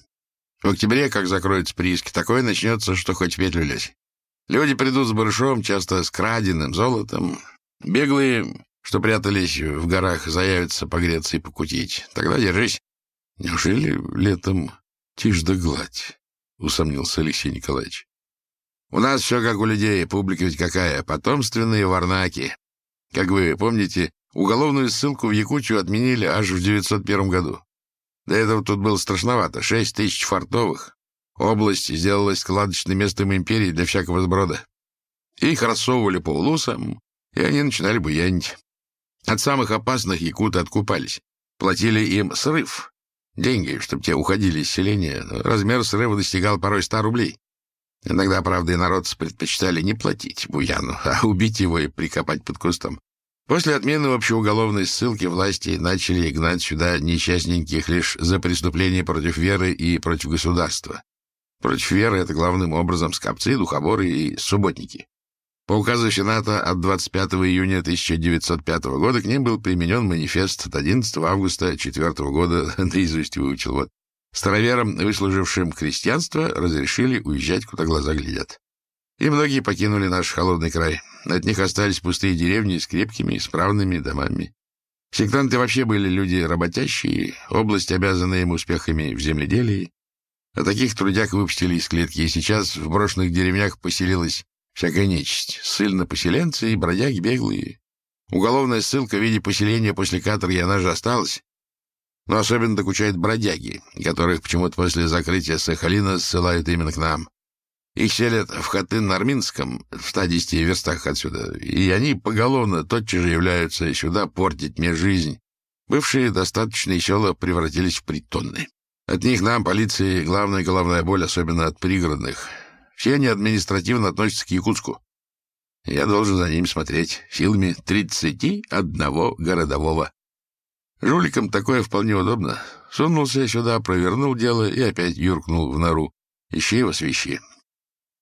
В октябре, как закроются прииски, такое начнется, что хоть в петлю лезь. Люди придут с барышом, часто с краденым золотом. Беглые, что прятались в горах, заявятся погреться и покутить. Тогда держись. Неужели летом тишь да гладь? — усомнился Алексей Николаевич. У нас все как у людей, публика ведь какая, потомственные варнаки. Как вы помните, уголовную ссылку в Якутию отменили аж в 901 году. До этого тут было страшновато. Шесть тысяч фартовых. Область сделалась складочным местом империи для всякого сброда. Их рассовывали по улусам, и они начинали буянить. От самых опасных якуты откупались. Платили им срыв. Деньги, чтобы те уходили из селения. Размер срыва достигал порой ста рублей. Иногда, правда, и народ предпочитали не платить Буяну, а убить его и прикопать под кустом. После отмены общеуголовной ссылки власти начали гнать сюда несчастненьких лишь за преступления против веры и против государства. Против веры — это главным образом скопцы, духоборы и субботники. По указу Сената от 25 июня 1905 года к ним был применен манифест от 11 августа 4 года, наизусть выучил вот. Староверам, выслужившим крестьянство, разрешили уезжать, куда глаза глядят. И многие покинули наш холодный край. От них остались пустые деревни с крепкими, справными домами. Сектанты вообще были люди работящие, область, обязанная им успехами в земледелии. А таких трудяг выпустили из клетки, и сейчас в брошенных деревнях поселилась всякая нечисть, ссыльно-поселенцы и бродяги беглые. Уголовная ссылка в виде поселения после каторги, она же осталась. Но особенно докучают бродяги, которых почему-то после закрытия Сахалина ссылают именно к нам. Их селят в Хатын-Нарминском, в 110 верстах отсюда, и они поголовно тотчас же являются сюда портить мне жизнь. Бывшие достаточные села превратились в притонны. От них нам, полиции, главная головная боль, особенно от пригородных. Все они административно относятся к Якутску. Я должен за ним смотреть силами 31 городового. Жуликам такое вполне удобно. Сунулся сюда, провернул дело и опять юркнул в нору. Ищи его свищи.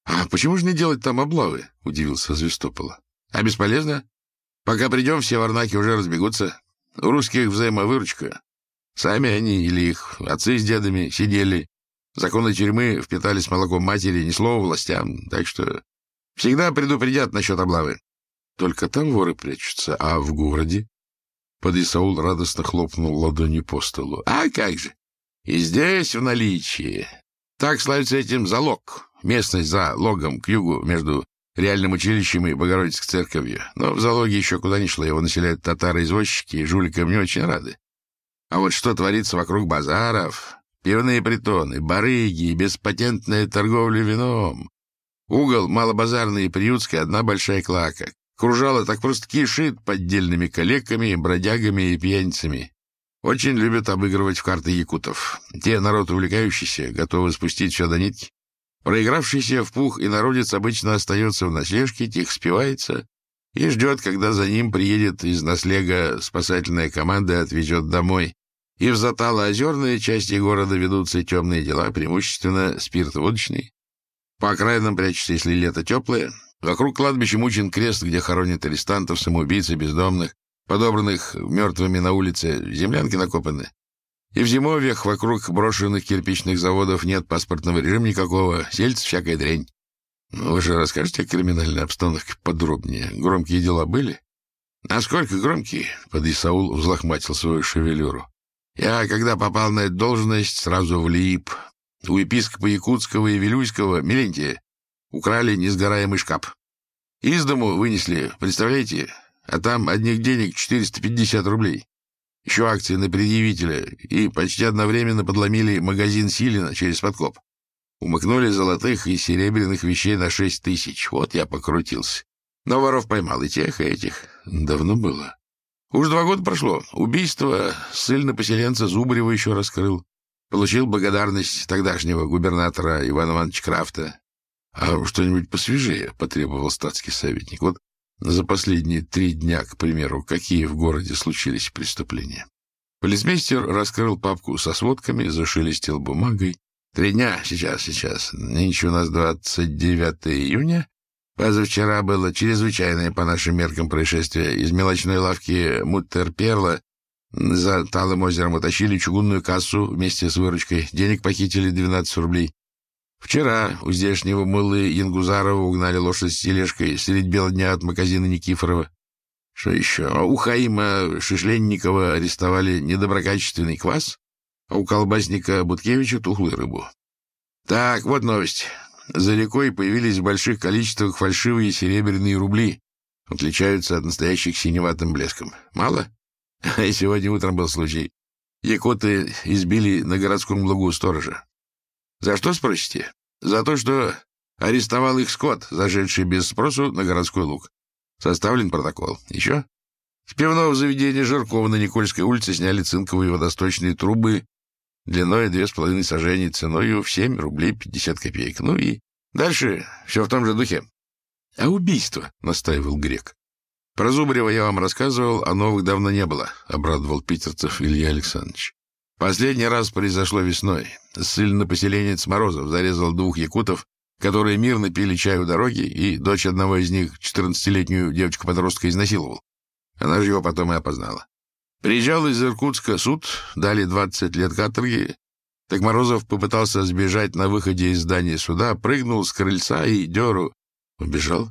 «А почему же не делать там облавы?» — удивился Звестопола. «А бесполезно. Пока придем, все варнаки уже разбегутся. У русских взаимовыручка. Сами они или их отцы с дедами сидели. Законы тюрьмы впитались молоком матери, ни слова властям. Так что всегда предупредят насчет облавы. Только там воры прячутся, а в городе?» Подисаул радостно хлопнул ладонью по столу. «А как же! И здесь в наличии. Так славится этим залог, Местность за логом к югу между реальным училищем и Богородицкой церковью. Но в залоге еще куда ни шло, его населяют татары-извозчики, и жуликам не очень рады. А вот что творится вокруг базаров, пивные притоны, барыги и беспатентная торговля вином. Угол малобазарный и приютский — одна большая клака. Кружало так просто кишит поддельными коллегами, бродягами и пьяницами. Очень любят обыгрывать в карты якутов. Те, народ увлекающийся, готовы спустить все до нитки. Проигравшийся в пух и народец обычно остается в ночлежке, тихо спивается и ждет, когда за ним приедет из наслега спасательная команда и отвезет домой. И в Затало-озерной части города ведутся темные дела, преимущественно спиртоводочные. По окраинам прячутся, если лето теплое. Вокруг кладбища мучен крест, где хоронят арестантов, самоубийц и бездомных, подобранных мертвыми на улице. Землянки накопаны. И в зимовьях вокруг брошенных кирпичных заводов нет паспортного режима никакого, сельц всякая дрянь. Ну, вы же расскажете о криминальной обстановке подробнее. Громкие дела были? Насколько громкие? Подисаул взлохматил свою шевелюру. Я, когда попал на эту должность, сразу влип. У епископа Якутского и Вилюйского, Мелентия, украли несгораемый шкаф. Из дому вынесли, представляете? А там одних денег 450 рублей еще акции на предъявителя, и почти одновременно подломили магазин Силина через подкоп. Умыкнули золотых и серебряных вещей на шесть тысяч. Вот я покрутился. Но воров поймал и тех, и этих. Давно было. Уж два года прошло. Убийство ссыльно-поселенца Зубарева еще раскрыл. Получил благодарность тогдашнего губернатора Ивана Ивановича Крафта. — А что-нибудь посвежее, — потребовал статский советник. Вот за последние три дня, к примеру, какие в городе случились преступления. Полицмейстер раскрыл папку со сводками, зашелестел бумагой. Три дня, сейчас, сейчас. Нынче у нас 29 июня. Позавчера было чрезвычайное по нашим меркам происшествие. Из мелочной лавки Муттерперла за Талым озером утащили чугунную кассу вместе с выручкой. Денег похитили 12 рублей. Вчера у здешнего мылы Янгузарова угнали лошадь с тележкой средь бела дня от магазина Никифорова. Что еще? У Хаима Шишленникова арестовали недоброкачественный квас, а у колбасника Буткевича тухлую рыбу. Так, вот новость. За рекой появились в больших количествах фальшивые серебряные рубли. Отличаются от настоящих синеватым блеском. Мало? И сегодня утром был случай. Якуты избили на городском лугу сторожа. За что, спросите? За то, что арестовал их скот, зашедший без спросу на городской луг. Составлен протокол. Еще? С пивного заведения Жиркова на Никольской улице сняли цинковые водосточные трубы длиной две с половиной сажений, ценой в семь рублей пятьдесят копеек. Ну и дальше все в том же духе. — А убийство? — настаивал грек. — Про Зубарева я вам рассказывал, а новых давно не было, — обрадовал питерцев Илья Александрович. Последний раз произошло весной. Ссыльно-поселенец Морозов зарезал двух якутов, которые мирно пили чай у дороги, и дочь одного из них, четырнадцатилетнюю девочку-подростка, изнасиловал. Она же его потом и опознала. Приезжал из Иркутска суд, дали двадцать лет каторги. Так Морозов попытался сбежать на выходе из здания суда, прыгнул с крыльца и деру. Убежал?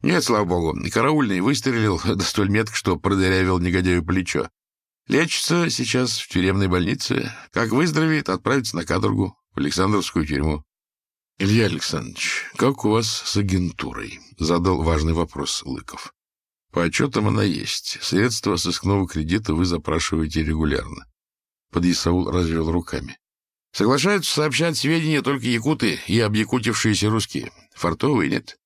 Нет, слава богу, караульный выстрелил, да столь метко, что продырявил негодяю плечо. Лечится сейчас в тюремной больнице. Как выздоровеет, отправится на каторгу в Александровскую тюрьму. — Илья Александрович, как у вас с агентурой? — задал важный вопрос Лыков. — По отчетам она есть. Средства сыскного кредита вы запрашиваете регулярно. Подъясаул развел руками. — Соглашаются сообщать сведения только якуты и объякутившиеся русские. Фартовые нет.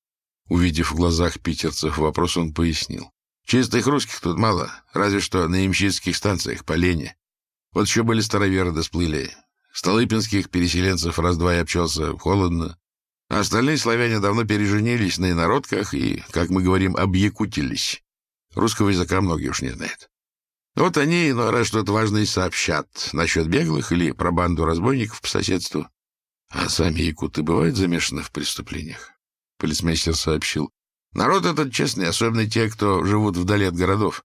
Увидев в глазах питерцев вопрос, он пояснил. Чистых русских тут мало, разве что на ямщицких станциях по лени. Вот еще были староверы да сплыли. Столыпинских переселенцев раз-два и общался холодно. А остальные славяне давно переженились на инородках и, как мы говорим, объякутились. Русского языка многие уж не знают. Вот они иной раз что-то важное сообщат насчет беглых или про банду разбойников по соседству. А сами якуты бывают замешаны в преступлениях? Полицмейстер сообщил. Народ этот честный, особенно те, кто живут вдали от городов.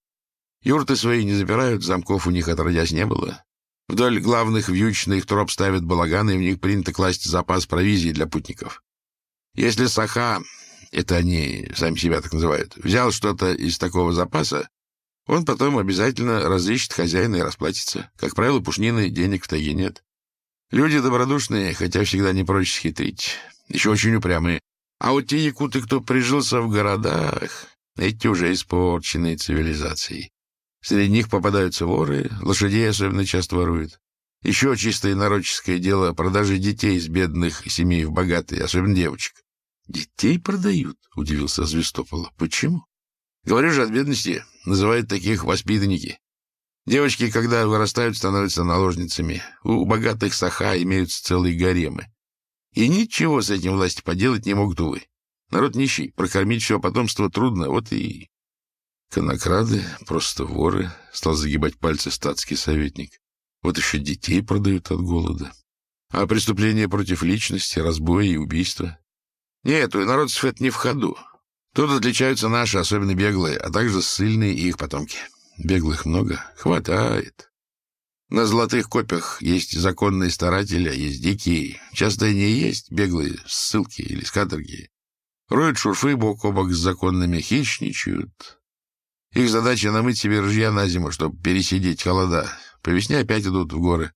Юрты свои не запирают, замков у них отродясь не было. Вдоль главных вьючных троп ставят балаганы, и в них принято класть запас провизии для путников. Если Саха, это они сами себя так называют, взял что-то из такого запаса, он потом обязательно разыщет хозяина и расплатится. Как правило, пушнины денег в тайге нет. Люди добродушные, хотя всегда не прочь схитрить. Еще очень упрямые. А вот те якуты, кто прижился в городах, эти уже испорченные цивилизацией. Среди них попадаются воры, лошадей особенно часто воруют. Еще чистое нароческое дело продажи детей из бедных семей в богатые, особенно девочек. — Детей продают? — удивился Звестопола. — Почему? — Говорю же, от бедности называют таких воспитанники. Девочки, когда вырастают, становятся наложницами. У богатых саха имеются целые гаремы. И ничего с этим власти поделать не могут, увы. Народ нищий, прокормить все потомство трудно, вот и... Конокрады, просто воры, стал загибать пальцы статский советник. Вот еще детей продают от голода. А преступления против личности, разбои и убийства? Нет, у народцев это не в ходу. Тут отличаются наши, особенно беглые, а также ссыльные и их потомки. Беглых много? Хватает. На золотых копьях есть законные старатели, а есть дикие. Часто они и есть беглые ссылки или с. Роют шурфы бок о бок с законными, хищничают. Их задача намыть себе ржья на зиму, чтобы пересидеть холода. По весне опять идут в горы.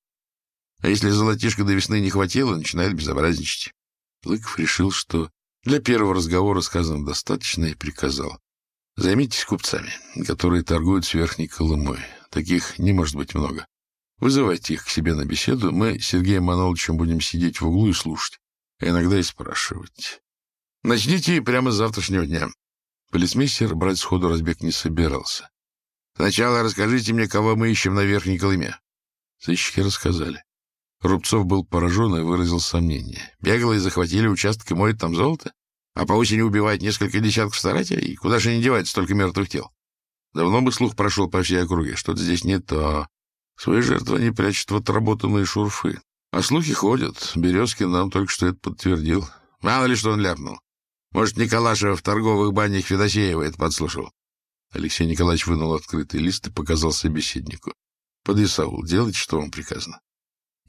А если золотишко до весны не хватило, начинают безобразничать. Лыков решил, что для первого разговора сказано достаточно, и приказал. Займитесь купцами, которые торгуют с Верхней Колымой. Таких не может быть много. Вызывайте их к себе на беседу. Мы с Сергеем Маноловичем будем сидеть в углу и слушать, а иногда и спрашивать. Начните прямо с завтрашнего дня. Полицмейстер брать сходу разбег не собирался. Сначала расскажите мне, кого мы ищем на Верхней Колыме. Сыщики рассказали. Рубцов был поражен и выразил сомнение. Беглые захватили участок и моют там золото? А по осени убивают несколько десятков старателей? Куда же они девают столько мертвых тел? Давно бы слух прошел по всей округе. Что-то здесь не то. Свои жертвы они прячут в отработанные шурфы. А слухи ходят. Березкин нам только что это подтвердил. Мало ли что он ляпнул. Может, Николашева в торговых банях Федосеева это подслушал. Алексей Николаевич вынул открытый лист и показал собеседнику. — Подъясаул, делайте, что вам приказано.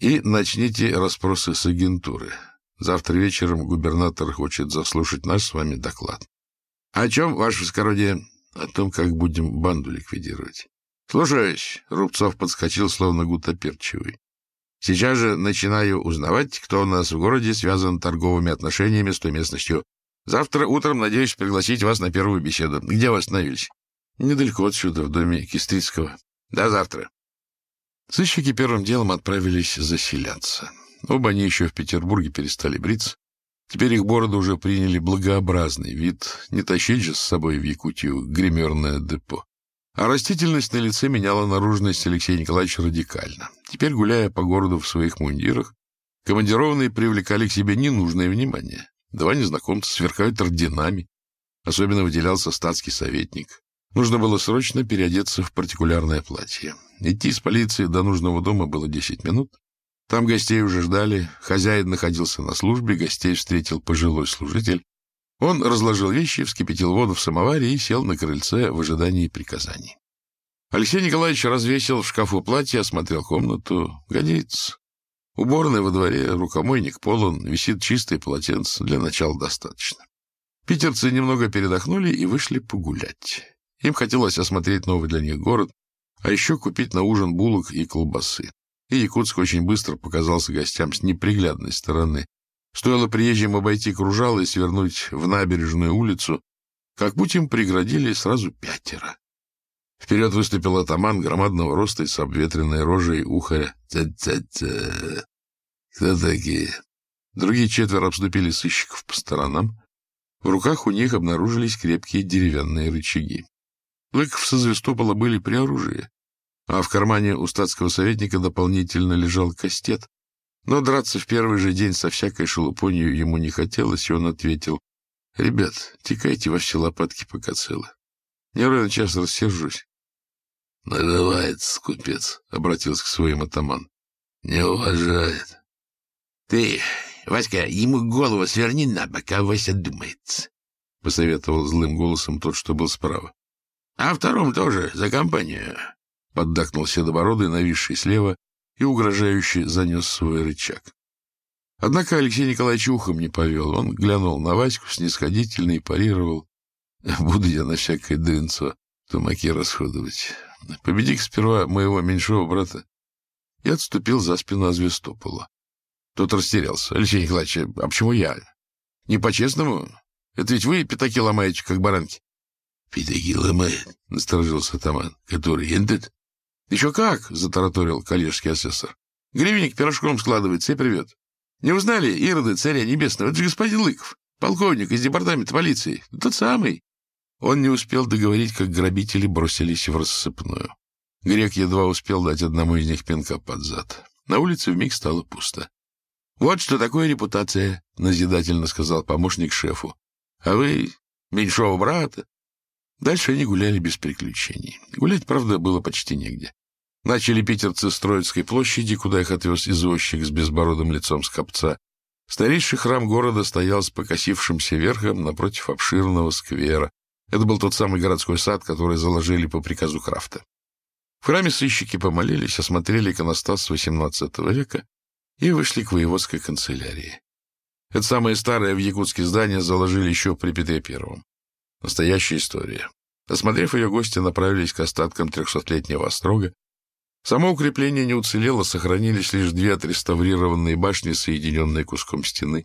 И начните расспросы с агентуры. Завтра вечером губернатор хочет заслушать наш с вами доклад. — О чем, ваше высокородие? — О том, как будем банду ликвидировать. — Слушаюсь. Рубцов подскочил, словно гутоперчивый. Сейчас же начинаю узнавать, кто у нас в городе связан торговыми отношениями с той местностью. Завтра утром надеюсь пригласить вас на первую беседу. Где вы остановились? Недалеко отсюда, в доме Кистрицкого. До завтра. Сыщики первым делом отправились заселяться. Оба они еще в Петербурге перестали бриться. Теперь их бороды уже приняли благообразный вид. Не тащить же с собой в Якутию гримерное депо. А растительность на лице меняла наружность Алексея Николаевича радикально. Теперь, гуляя по городу в своих мундирах, командированные привлекали к себе ненужное внимание. Два незнакомца сверкают орденами. Особенно выделялся статский советник. Нужно было срочно переодеться в партикулярное платье. Идти из полиции до нужного дома было десять минут. Там гостей уже ждали. Хозяин находился на службе, гостей встретил пожилой служитель. Он разложил вещи, вскипятил воду в самоваре и сел на крыльце в ожидании приказаний. Алексей Николаевич развесил в шкафу платье, осмотрел комнату. Годится. Уборная во дворе, рукомойник полон, висит чистое полотенце, для начала достаточно. Питерцы немного передохнули и вышли погулять. Им хотелось осмотреть новый для них город, а еще купить на ужин булок и колбасы. И Якутск очень быстро показался гостям с неприглядной стороны. Стоило приезжим обойти кружало и свернуть в набережную улицу, как путь им преградили сразу пятеро. Вперед выступил атаман громадного роста и с обветренной рожей ухаря. «Ца-ца-ца! Кто такие?» Другие четверо обступили сыщиков по сторонам. В руках у них обнаружились крепкие деревянные рычаги. Лыков со Звестопола были при оружии, а в кармане у статского советника дополнительно лежал кастет. Но драться в первый же день со всякой шелупонью ему не хотелось, и он ответил, — Ребят, текайте во все лопатки, пока целы. Не ровно час рассержусь. — Нарывается купец, — обратился к своим атаман. — Не уважает. — Ты, Васька, ему голову сверни на бок, а Вася думается, — посоветовал злым голосом тот, что был справа. А втором тоже за компанию, — поддакнул Седобородый, нависший слева, и угрожающе занес свой рычаг. Однако Алексей Николаевич ухом не повел. Он глянул на Ваську снисходительно и парировал. Буду я на всякое дынцо тумаки расходовать. Победи-ка сперва моего меньшего брата. И отступил за спину Азвестопола. Тот растерялся. Алексей Николаевич, а почему я? Не по-честному? Это ведь вы пятаки ломаете, как баранки. Пятаки ломает, — насторожился атаман. — Который этот? — Еще как, — затараторил коллежский асессор. — Гривенник пирожком складывается и привет. Не узнали Ироды царя небесного? Это же господин Лыков, полковник из департамента полиции. Тот самый. Он не успел договорить, как грабители бросились в рассыпную. Грек едва успел дать одному из них пинка под зад. На улице вмиг стало пусто. — Вот что такое репутация, — назидательно сказал помощник шефу. — А вы меньшого брата Дальше они гуляли без приключений. Гулять, правда, было почти негде. Начали питерцы с Троицкой площади, куда их отвез извозчик с безбородым лицом скопца. Старейший храм города стоял с покосившимся верхом напротив обширного сквера. Это был тот самый городской сад, который заложили по приказу Крафта. В храме сыщики помолились, осмотрели иконостас XVIII века и вышли к воеводской канцелярии. Это самое старое в Якутске здание заложили еще при Петре Первом. Настоящая история. Осмотрев ее, гости направились к остаткам трехсотлетнего острога. Само укрепление не уцелело, сохранились лишь две отреставрированные башни, соединенные куском стены.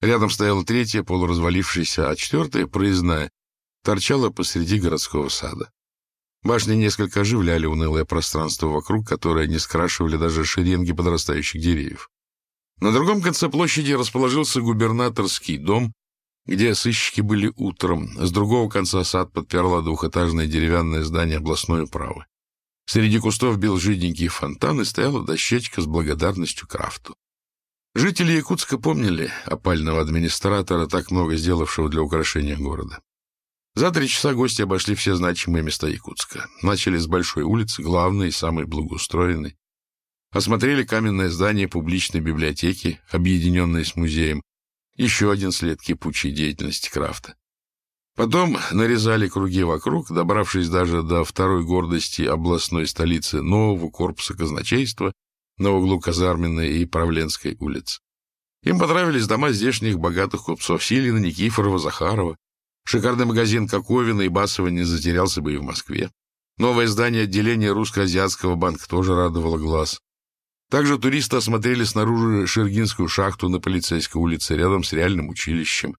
Рядом стояла третья, полуразвалившаяся, а четвертая, проездная, торчала посреди городского сада. Башни несколько оживляли унылое пространство вокруг, которое не скрашивали даже шеренги подрастающих деревьев. На другом конце площади расположился губернаторский дом, где сыщики были утром. С другого конца сад подперло двухэтажное деревянное здание областной управы. Среди кустов бил жиденький фонтан, и стояла дощечка с благодарностью Крафту. Жители Якутска помнили опального администратора, так много сделавшего для украшения города. За три часа гости обошли все значимые места Якутска. Начали с большой улицы, главной и самой благоустроенной. Осмотрели каменное здание публичной библиотеки, объединенное с музеем. Еще один след кипучей деятельности Крафта. Потом нарезали круги вокруг, добравшись даже до второй гордости областной столицы нового корпуса казначейства на углу Казарменной и Правленской улиц. Им понравились дома здешних богатых купцов Силина, Никифорова, Захарова. Шикарный магазин Коковина и Басова не затерялся бы и в Москве. Новое здание отделения русско-азиатского банка тоже радовало глаз. Также туристы осмотрели снаружи Шергинскую шахту на полицейской улице рядом с реальным училищем.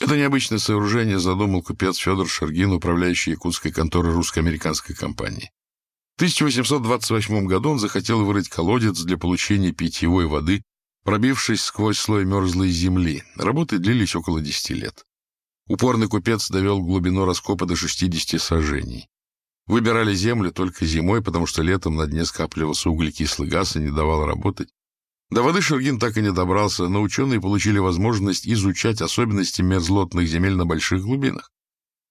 Это необычное сооружение задумал купец Федор Шергин, управляющий якутской конторой русско-американской компании. В 1828 году он захотел вырыть колодец для получения питьевой воды, пробившись сквозь слой мерзлой земли. Работы длились около 10 лет. Упорный купец довел глубину раскопа до 60 сажений. Выбирали землю только зимой, потому что летом на дне скапливался углекислый газ и не давал работать. До воды Шергин так и не добрался, но ученые получили возможность изучать особенности мерзлотных земель на больших глубинах.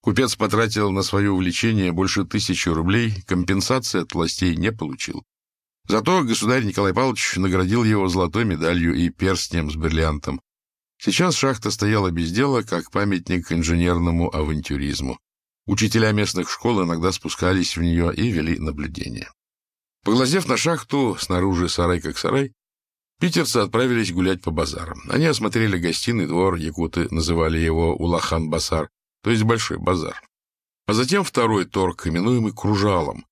Купец потратил на свое увлечение больше тысячи рублей, компенсации от властей не получил. Зато государь Николай Павлович наградил его золотой медалью и перстнем с бриллиантом. Сейчас шахта стояла без дела, как памятник инженерному авантюризму. Учителя местных школ иногда спускались в нее и вели наблюдение. Поглазев на шахту, снаружи сарай как сарай, Питерцы отправились гулять по базарам. Они осмотрели гостиный двор, якуты называли его Улахан-базар, то есть Большой базар. А затем второй торг, именуемый Кружалом.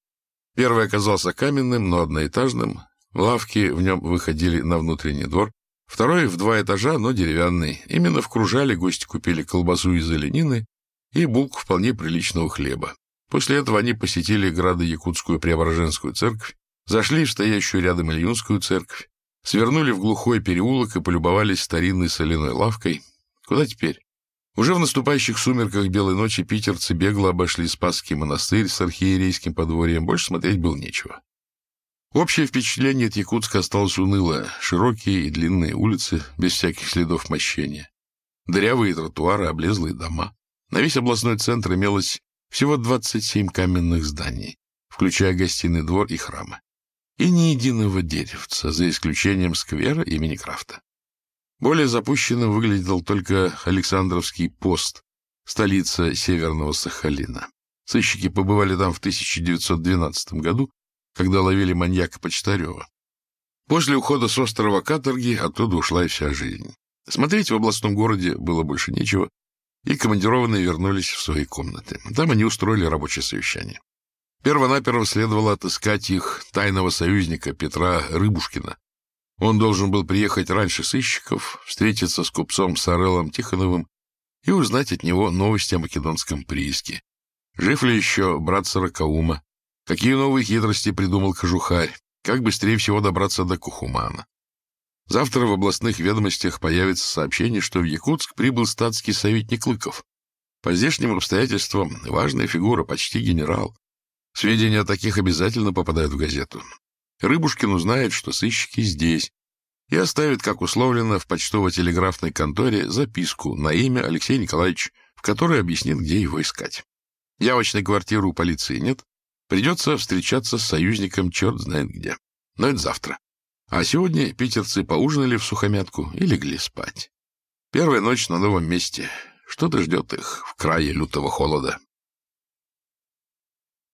Первый оказался каменным, но одноэтажным. Лавки в нем выходили на внутренний двор. Второй в два этажа, но деревянный. Именно в Кружале гости купили колбасу из оленины и булку вполне приличного хлеба. После этого они посетили Градо-Якутскую Преображенскую церковь, зашли в стоящую рядом Ильюнскую церковь, Свернули в глухой переулок и полюбовались старинной соляной лавкой. Куда теперь? Уже в наступающих сумерках белой ночи питерцы бегло обошли Спасский монастырь с архиерейским подворьем. Больше смотреть было нечего. Общее впечатление от Якутска осталось унылое. Широкие и длинные улицы, без всяких следов мощения. Дырявые тротуары, облезлые дома. На весь областной центр имелось всего 27 каменных зданий, включая гостиный двор и храмы и ни единого деревца, за исключением сквера имени Крафта. Более запущенным выглядел только Александровский пост, столица Северного Сахалина. Сыщики побывали там в 1912 году, когда ловили маньяка Почтарева. После ухода с острова Каторги оттуда ушла и вся жизнь. Смотреть в областном городе было больше нечего, и командированные вернулись в свои комнаты. Там они устроили рабочее совещание. Первонаперво следовало отыскать их тайного союзника Петра Рыбушкина. Он должен был приехать раньше сыщиков, встретиться с купцом Сарелом Тихоновым и узнать от него новости о македонском прииске. Жив ли еще брат Сорокаума? Какие новые хитрости придумал Кожухарь? Как быстрее всего добраться до Кухумана? Завтра в областных ведомостях появится сообщение, что в Якутск прибыл статский советник Лыков. По здешним обстоятельствам важная фигура, почти генерал. Сведения о таких обязательно попадают в газету. Рыбушкин узнает, что сыщики здесь, и оставит, как условлено, в почтово-телеграфной конторе записку на имя Алексея Николаевича, в которой объяснит, где его искать. Явочной квартиры у полиции нет, придется встречаться с союзником черт знает где. Но это завтра. А сегодня питерцы поужинали в сухомятку и легли спать. Первая ночь на новом месте. Что-то ждет их в крае лютого холода.